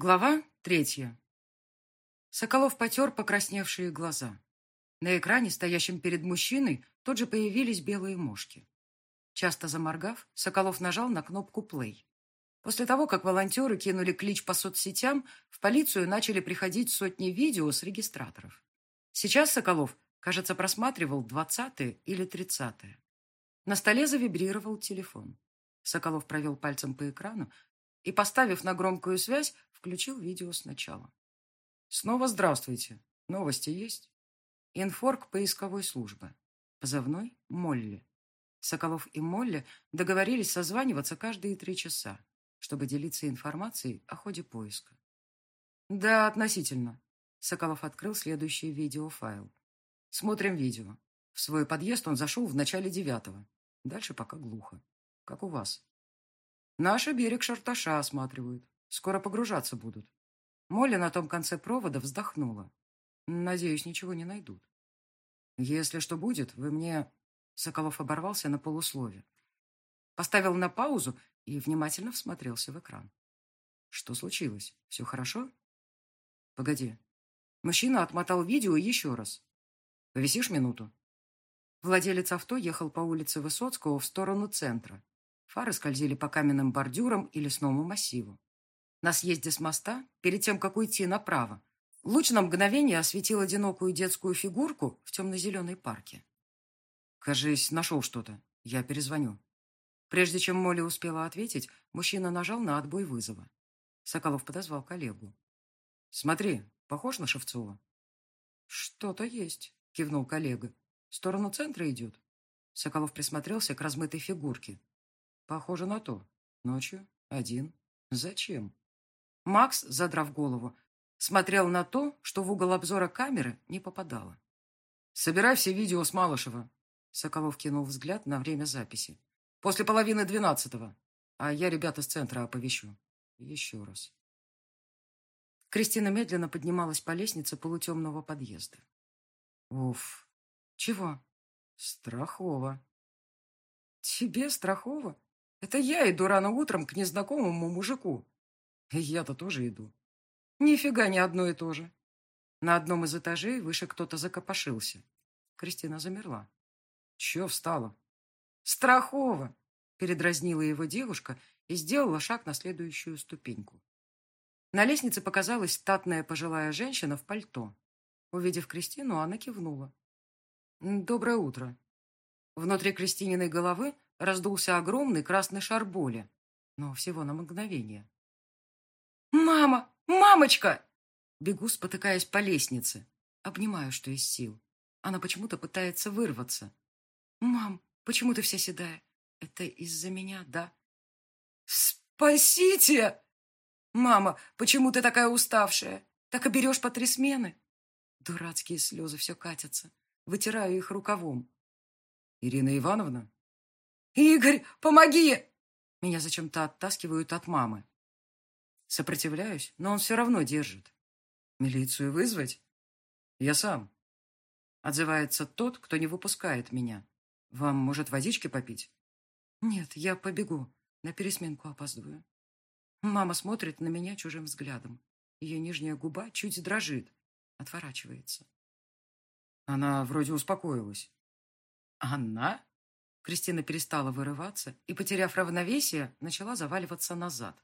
Глава третья. Соколов потер покрасневшие глаза. На экране, стоящем перед мужчиной, тут же появились белые мошки. Часто заморгав, Соколов нажал на кнопку «плей». После того, как волонтеры кинули клич по соцсетям, в полицию начали приходить сотни видео с регистраторов. Сейчас Соколов, кажется, просматривал двадцатое или тридцатое. На столе завибрировал телефон. Соколов провел пальцем по экрану и, поставив на громкую связь, Включил видео сначала. Снова здравствуйте. Новости есть? Инфорг поисковой службы. Позывной Молли. Соколов и Молли договорились созваниваться каждые три часа, чтобы делиться информацией о ходе поиска. Да, относительно. Соколов открыл следующий видеофайл. Смотрим видео. В свой подъезд он зашел в начале девятого. Дальше пока глухо. Как у вас. Наш берег Шарташа осматривают. Скоро погружаться будут. Молли на том конце провода вздохнула. Надеюсь, ничего не найдут. Если что будет, вы мне... Соколов оборвался на полуслове. Поставил на паузу и внимательно всмотрелся в экран. Что случилось? Все хорошо? Погоди. Мужчина отмотал видео еще раз. Повисишь минуту? Владелец авто ехал по улице Высоцкого в сторону центра. Фары скользили по каменным бордюрам и лесному массиву. На съезде с моста, перед тем, как уйти направо, луч на мгновение осветил одинокую детскую фигурку в темно-зеленой парке. «Кажись, нашел что-то. Я перезвоню». Прежде чем Молли успела ответить, мужчина нажал на отбой вызова. Соколов подозвал коллегу. «Смотри, похож на Шевцова?» «Что-то есть», — кивнул коллега. «В сторону центра идет». Соколов присмотрелся к размытой фигурке. «Похоже на то. Ночью. Один. Зачем?» Макс, задрав голову, смотрел на то, что в угол обзора камеры не попадало. «Собирай все видео с Малышева», — Соколов кинул взгляд на время записи. «После половины двенадцатого. А я ребята с центра оповещу. Еще раз». Кристина медленно поднималась по лестнице полутемного подъезда. «Уф! Чего?» «Страхово». «Тебе страхово? Это я иду рано утром к незнакомому мужику. Я-то тоже иду. Нифига не одно и то же. На одном из этажей выше кто-то закопошился. Кристина замерла. Че встала? Страхова! Передразнила его девушка и сделала шаг на следующую ступеньку. На лестнице показалась статная пожилая женщина в пальто. Увидев Кристину, она кивнула. «Доброе утро». Внутри Кристининой головы раздулся огромный красный шар боли, но всего на мгновение. «Мама! Мамочка!» Бегу, спотыкаясь по лестнице. Обнимаю, что из сил. Она почему-то пытается вырваться. «Мам, почему ты вся седая? Это из-за меня, да?» «Спасите!» «Мама, почему ты такая уставшая? Так и берешь по три смены?» Дурацкие слезы все катятся. Вытираю их рукавом. «Ирина Ивановна?» «Игорь, помоги!» Меня зачем-то оттаскивают от мамы. Сопротивляюсь, но он все равно держит. Милицию вызвать? Я сам. Отзывается тот, кто не выпускает меня. Вам, может, водички попить? Нет, я побегу. На пересменку опаздываю. Мама смотрит на меня чужим взглядом. Ее нижняя губа чуть дрожит. Отворачивается. Она вроде успокоилась. Она? Кристина перестала вырываться и, потеряв равновесие, начала заваливаться назад.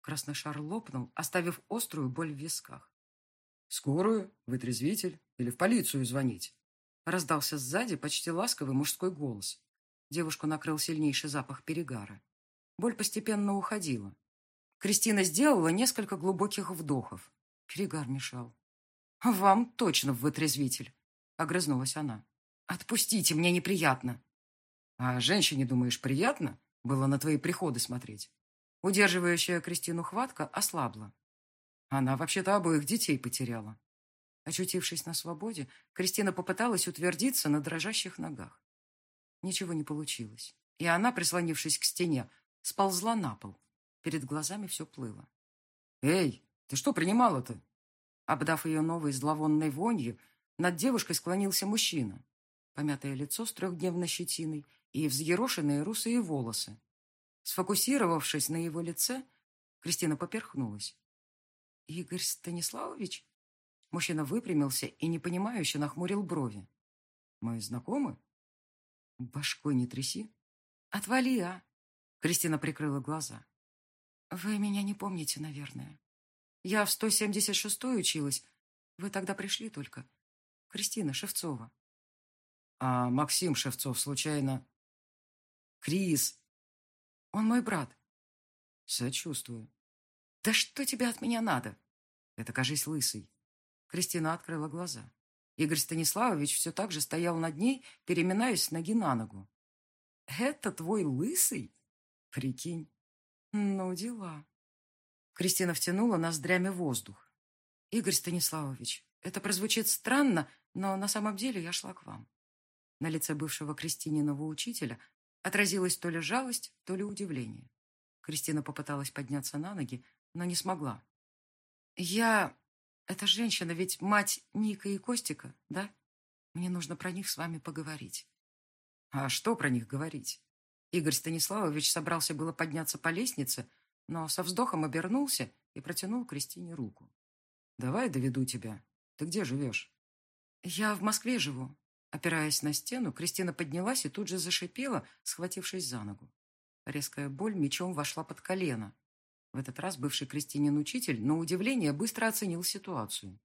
Красный шар лопнул, оставив острую боль в висках. «Скорую? Вытрезвитель? Или в полицию звонить?» Раздался сзади почти ласковый мужской голос. Девушку накрыл сильнейший запах перегара. Боль постепенно уходила. Кристина сделала несколько глубоких вдохов. Перегар мешал. «Вам точно в вытрезвитель!» — огрызнулась она. «Отпустите, мне неприятно!» «А женщине, думаешь, приятно было на твои приходы смотреть?» Удерживающая Кристину хватка ослабла. Она вообще-то обоих детей потеряла. Очутившись на свободе, Кристина попыталась утвердиться на дрожащих ногах. Ничего не получилось, и она, прислонившись к стене, сползла на пол. Перед глазами все плыло. «Эй, ты что принимала-то?» Обдав ее новой зловонной вонью, над девушкой склонился мужчина. Помятое лицо с трехдневной щетиной и взъерошенные русые волосы, Сфокусировавшись на его лице, Кристина поперхнулась. Игорь Станиславович? Мужчина выпрямился и непонимающе нахмурил брови. Мы знакомы? Башкой не тряси. Отвали, а? Кристина прикрыла глаза. Вы меня не помните, наверное. Я в 176-й училась. Вы тогда пришли только. Кристина Шевцова. А Максим Шевцов случайно... Крис. Он мой брат. Сочувствую. Да что тебе от меня надо? Это, кажись, лысый. Кристина открыла глаза. Игорь Станиславович все так же стоял над ней, переминаясь с ноги на ногу. «Это твой лысый?» «Прикинь». «Ну, дела». Кристина втянула ноздрями воздух. «Игорь Станиславович, это прозвучит странно, но на самом деле я шла к вам». На лице бывшего Кристининого учителя отразилась то ли жалость, то ли удивление. Кристина попыталась подняться на ноги, но не смогла. «Я... Эта женщина ведь мать Ника и Костика, да? Мне нужно про них с вами поговорить». «А что про них говорить?» Игорь Станиславович собрался было подняться по лестнице, но со вздохом обернулся и протянул Кристине руку. «Давай доведу тебя. Ты где живешь?» «Я в Москве живу». Опираясь на стену, Кристина поднялась и тут же зашипела, схватившись за ногу. Резкая боль мечом вошла под колено. В этот раз бывший Кристинин учитель, на удивление, быстро оценил ситуацию.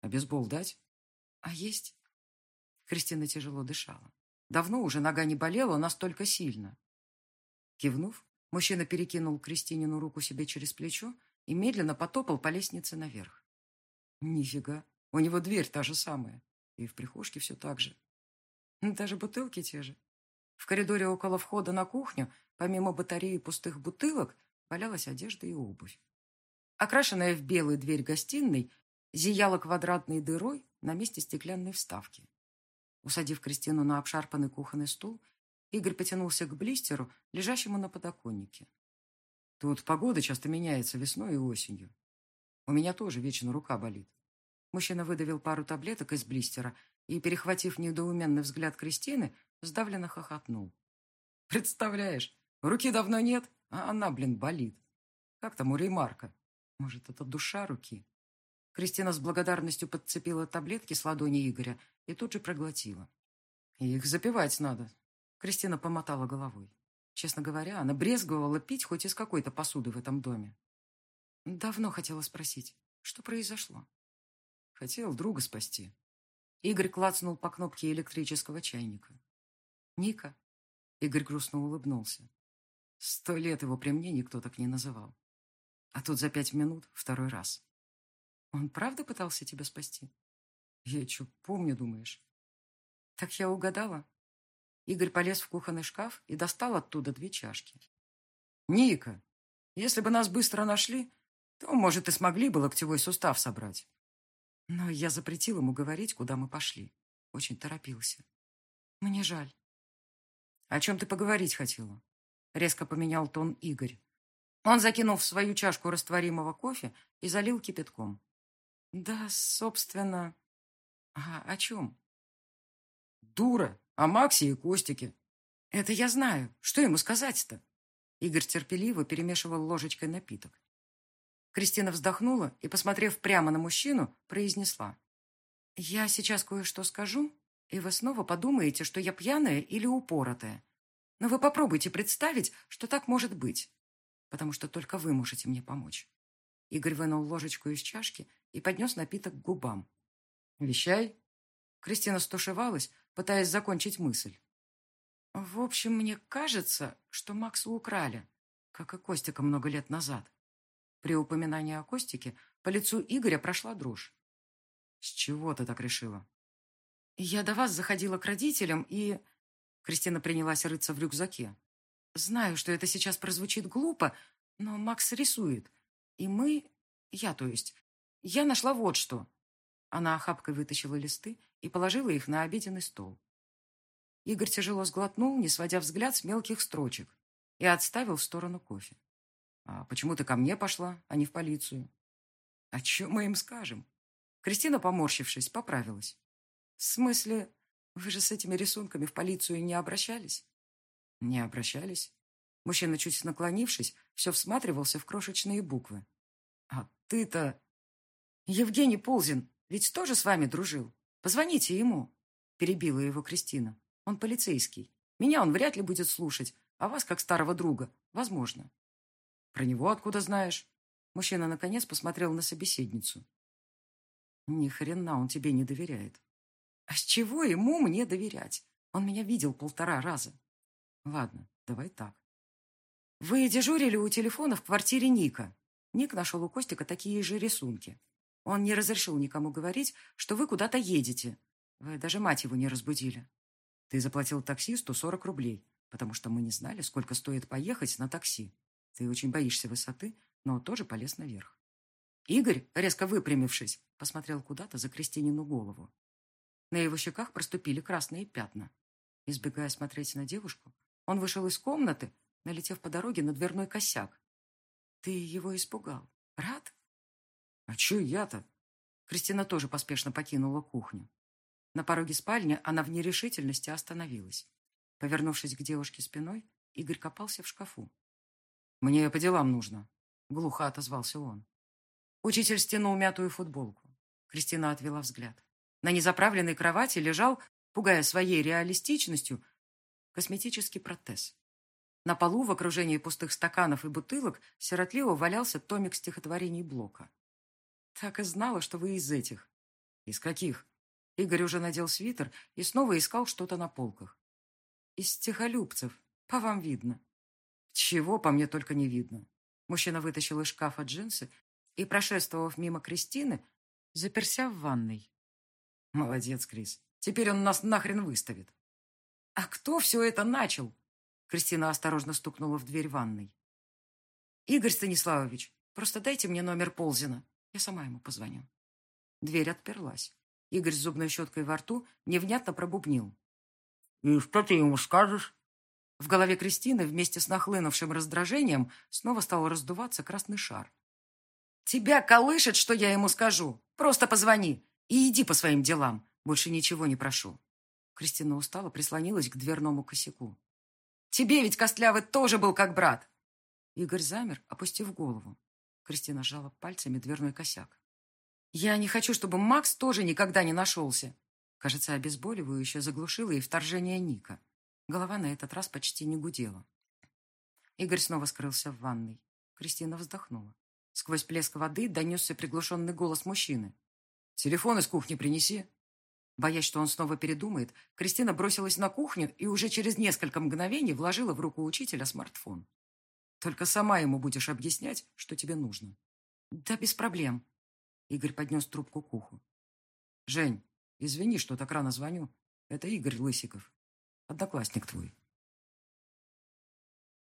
«А бейсбол дать?» «А есть?» Кристина тяжело дышала. Давно уже нога не болела настолько сильно. Кивнув, мужчина перекинул Кристинину руку себе через плечо и медленно потопал по лестнице наверх. Нифига, у него дверь та же самая. И в прихожке все так же. Даже бутылки те же. В коридоре около входа на кухню, помимо батареи пустых бутылок, валялась одежда и обувь. Окрашенная в белую дверь гостиной зияла квадратной дырой на месте стеклянной вставки. Усадив Кристину на обшарпанный кухонный стул, Игорь потянулся к блистеру, лежащему на подоконнике. Тут погода часто меняется весной и осенью. У меня тоже вечно рука болит. Мужчина выдавил пару таблеток из блистера и, перехватив недоуменный взгляд Кристины, сдавленно хохотнул. «Представляешь, руки давно нет, а она, блин, болит. Как там у Реймарка? Может, это душа руки? Кристина с благодарностью подцепила таблетки с ладони Игоря и тут же проглотила. Их запивать надо. Кристина помотала головой. Честно говоря, она брезговала пить хоть из какой-то посуды в этом доме. Давно хотела спросить, что произошло? Хотел друга спасти. Игорь клацнул по кнопке электрического чайника. «Ника?» Игорь грустно улыбнулся. Сто лет его при мне никто так не называл. А тут за пять минут второй раз. Он правда пытался тебя спасти? Я что, помню, думаешь? Так я угадала. Игорь полез в кухонный шкаф и достал оттуда две чашки. Ника, если бы нас быстро нашли, то, может, и смогли бы локтевой сустав собрать. Но я запретил ему говорить, куда мы пошли. Очень торопился. Мне жаль. О чем ты поговорить хотела? Резко поменял тон Игорь. Он закинул в свою чашку растворимого кофе и залил кипятком. Да, собственно... А о чем? Дура, о Максе и Костике. Это я знаю. Что ему сказать-то? Игорь терпеливо перемешивал ложечкой напиток. Кристина вздохнула и, посмотрев прямо на мужчину, произнесла. «Я сейчас кое-что скажу, и вы снова подумаете, что я пьяная или упоротая. Но вы попробуйте представить, что так может быть, потому что только вы можете мне помочь. Игорь вынул ложечку из чашки и поднес напиток к губам. «Вещай». Кристина стушевалась, пытаясь закончить мысль. «В общем, мне кажется, что Макса украли, как и Костика много лет назад». При упоминании о Костике по лицу Игоря прошла дрожь. «С чего ты так решила?» «Я до вас заходила к родителям и...» Кристина принялась рыться в рюкзаке. «Знаю, что это сейчас прозвучит глупо, но Макс рисует. И мы... Я, то есть. Я нашла вот что». Она охапкой вытащила листы и положила их на обеденный стол. Игорь тяжело сглотнул, не сводя взгляд с мелких строчек, и отставил в сторону кофе. «А почему ты ко мне пошла, а не в полицию?» «О чем мы им скажем?» Кристина, поморщившись, поправилась. «В смысле, вы же с этими рисунками в полицию не обращались? Не обращались. Мужчина, чуть наклонившись, все всматривался в крошечные буквы. А ты-то...» «Евгений Ползин ведь тоже с вами дружил. Позвоните ему», — перебила его Кристина. «Он полицейский. Меня он вряд ли будет слушать, а вас, как старого друга, возможно». «Про него откуда знаешь?» Мужчина, наконец, посмотрел на собеседницу. «Ни хрена он тебе не доверяет». «А с чего ему мне доверять? Он меня видел полтора раза». «Ладно, давай так. Вы дежурили у телефона в квартире Ника. Ник нашел у Костика такие же рисунки. Он не разрешил никому говорить, что вы куда-то едете. Вы даже мать его не разбудили. Ты заплатил таксисту 40 рублей, потому что мы не знали, сколько стоит поехать на такси. Ты очень боишься высоты, но тоже полез наверх. Игорь, резко выпрямившись, посмотрел куда-то за Кристинину голову. На его щеках проступили красные пятна. Избегая смотреть на девушку, он вышел из комнаты, налетев по дороге на дверной косяк. Ты его испугал. Рад? А че я-то? Кристина тоже поспешно покинула кухню. На пороге спальни она в нерешительности остановилась. Повернувшись к девушке спиной, Игорь копался в шкафу. «Мне по делам нужно», — глухо отозвался он. Учитель стянул мятую футболку. Кристина отвела взгляд. На незаправленной кровати лежал, пугая своей реалистичностью, косметический протез. На полу в окружении пустых стаканов и бутылок сиротливо валялся томик стихотворений Блока. Так и знала, что вы из этих. Из каких? Игорь уже надел свитер и снова искал что-то на полках. Из стихолюбцев. По вам видно. Чего по мне только не видно. Мужчина вытащил из шкафа джинсы и, прошествовав мимо Кристины, заперся в ванной. Молодец, Крис. Теперь он нас нахрен выставит. А кто все это начал? Кристина осторожно стукнула в дверь ванной. «Игорь Станиславович, просто дайте мне номер Ползина. Я сама ему позвоню». Дверь отперлась. Игорь с зубной щеткой во рту невнятно пробубнил. «И что ты ему скажешь?» В голове Кристины вместе с нахлынувшим раздражением снова стал раздуваться красный шар. «Тебя колышет, что я ему скажу. Просто позвони и иди по своим делам. Больше ничего не прошу». Кристина устала, прислонилась к дверному косяку. Тебе ведь Костлявый тоже был как брат. Игорь замер, опустив голову. Кристина сжала пальцами дверной косяк. Я не хочу, чтобы Макс тоже никогда не нашелся. Кажется, обезболивающее заглушило и вторжение Ника. Голова на этот раз почти не гудела. Игорь снова скрылся в ванной. Кристина вздохнула. Сквозь плеск воды донесся приглушенный голос мужчины. «Телефон из кухни принеси». Боясь, что он снова передумает, Кристина бросилась на кухню и уже через несколько мгновений вложила в руку учителя смартфон. «Только сама ему будешь объяснять, что тебе нужно». «Да без проблем». Игорь поднес трубку к уху. «Жень, извини, что так рано звоню. Это Игорь Лысиков. Одноклассник твой».